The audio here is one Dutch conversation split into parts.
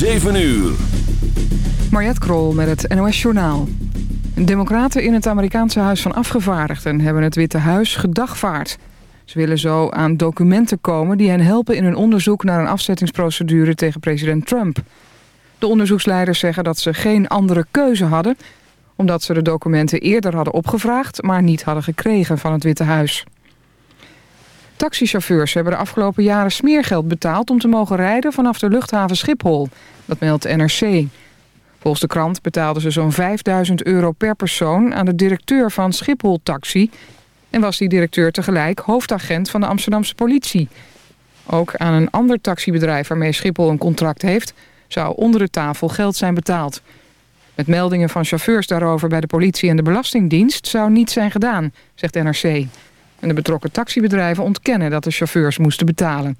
7 uur. Mariette Krol met het NOS Journaal. Democraten in het Amerikaanse Huis van Afgevaardigden... hebben het Witte Huis gedagvaard. Ze willen zo aan documenten komen... die hen helpen in hun onderzoek naar een afzettingsprocedure... tegen president Trump. De onderzoeksleiders zeggen dat ze geen andere keuze hadden... omdat ze de documenten eerder hadden opgevraagd... maar niet hadden gekregen van het Witte Huis. Taxichauffeurs hebben de afgelopen jaren smeergeld betaald... om te mogen rijden vanaf de luchthaven Schiphol. Dat meldt NRC. Volgens de krant betaalden ze zo'n 5000 euro per persoon... aan de directeur van Schiphol Taxi... en was die directeur tegelijk hoofdagent van de Amsterdamse politie. Ook aan een ander taxibedrijf waarmee Schiphol een contract heeft... zou onder de tafel geld zijn betaald. Met meldingen van chauffeurs daarover bij de politie en de Belastingdienst... zou niets zijn gedaan, zegt NRC... En de betrokken taxibedrijven ontkennen dat de chauffeurs moesten betalen.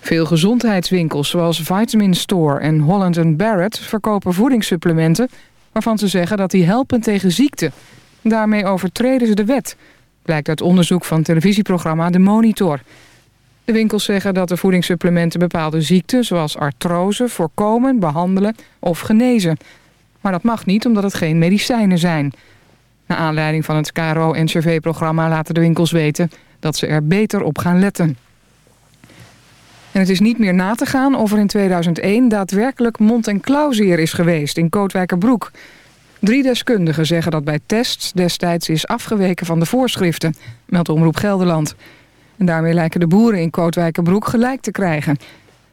Veel gezondheidswinkels zoals Vitamin Store en Holland Barrett verkopen voedingssupplementen waarvan ze zeggen dat die helpen tegen ziekte. Daarmee overtreden ze de wet, blijkt uit onderzoek van televisieprogramma De Monitor. De winkels zeggen dat de voedingssupplementen bepaalde ziekten zoals artrose voorkomen, behandelen of genezen. Maar dat mag niet omdat het geen medicijnen zijn. Na aanleiding van het KRO-NCV-programma laten de winkels weten dat ze er beter op gaan letten. En het is niet meer na te gaan of er in 2001 daadwerkelijk mond- en klauwzeer is geweest in Kootwijkerbroek. Drie deskundigen zeggen dat bij tests destijds is afgeweken van de voorschriften, meldt Omroep Gelderland. En daarmee lijken de boeren in Kootwijkerbroek gelijk te krijgen.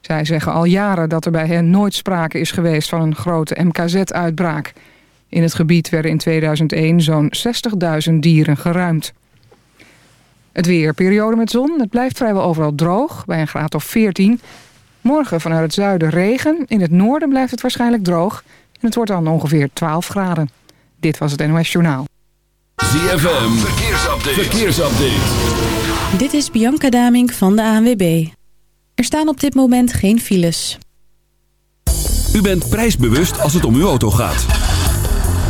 Zij zeggen al jaren dat er bij hen nooit sprake is geweest van een grote MKZ-uitbraak. In het gebied werden in 2001 zo'n 60.000 dieren geruimd. Het weer, periode met zon. Het blijft vrijwel overal droog, bij een graad of 14. Morgen vanuit het zuiden regen. In het noorden blijft het waarschijnlijk droog. En het wordt dan ongeveer 12 graden. Dit was het NOS Journaal. ZFM, verkeersupdate. verkeersupdate. Dit is Bianca Damink van de ANWB. Er staan op dit moment geen files. U bent prijsbewust als het om uw auto gaat.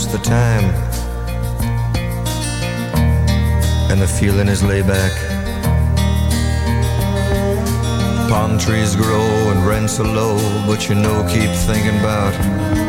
most the time. And the feeling is layback. Palm trees grow and rents are low, but you know, keep thinking about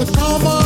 you come on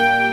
Bye.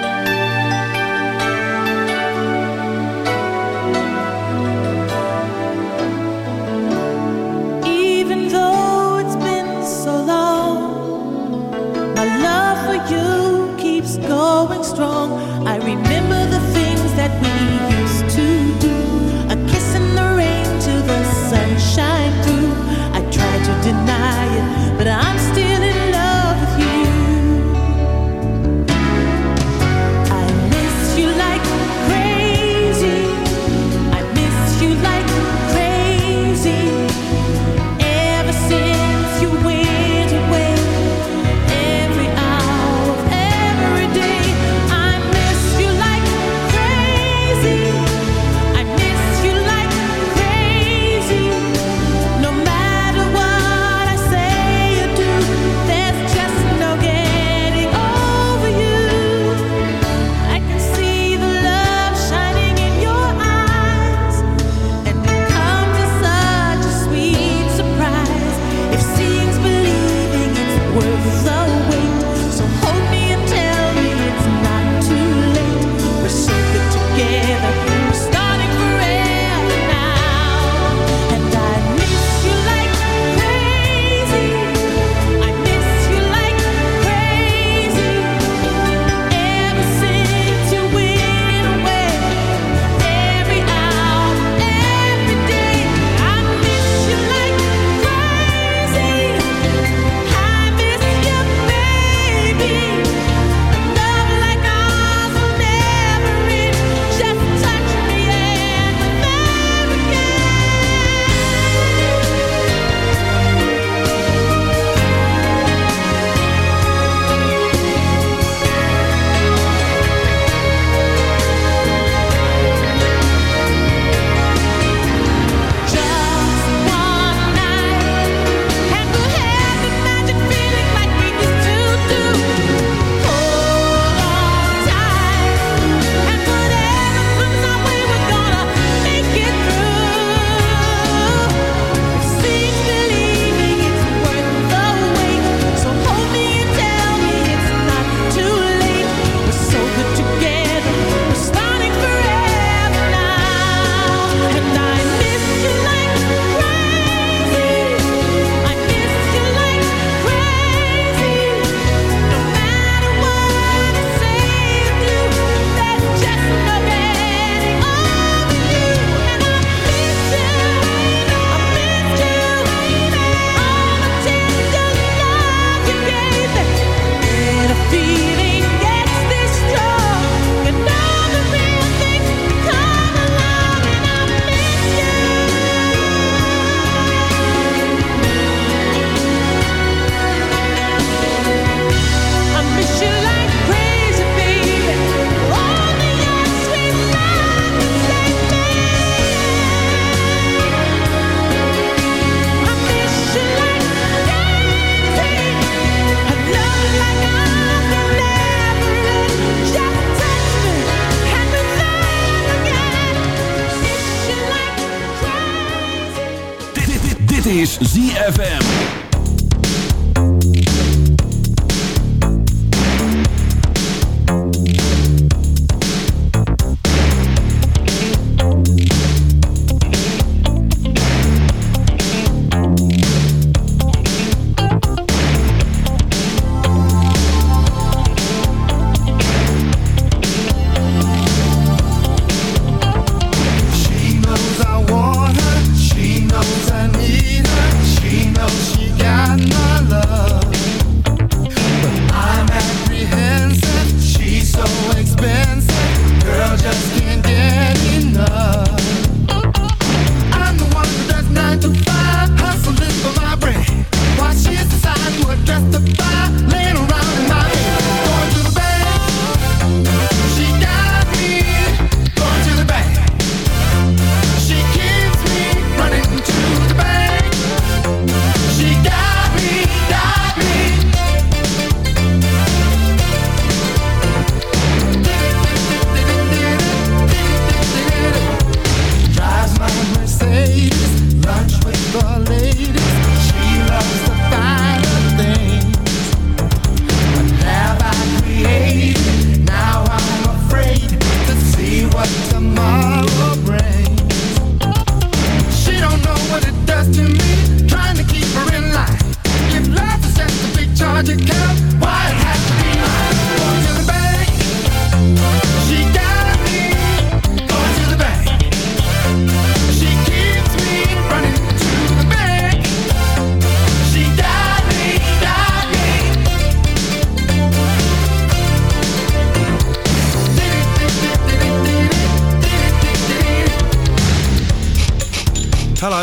ZFM.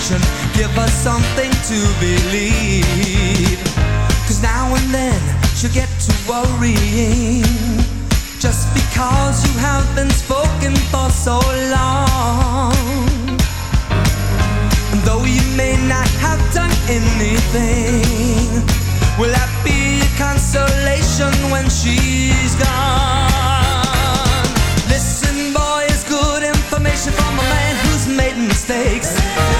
direction. Give us something to believe. Cause now and then you get to worrying. Just because you have been spoken for so long. And though you may not have done anything, will that be consolation when she's gone? Listen, boy, it's good information from a man who's made mistakes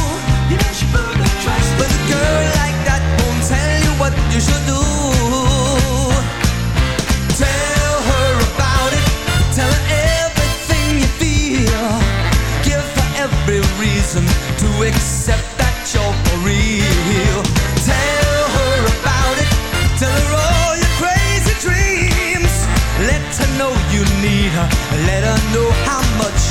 Let her know how much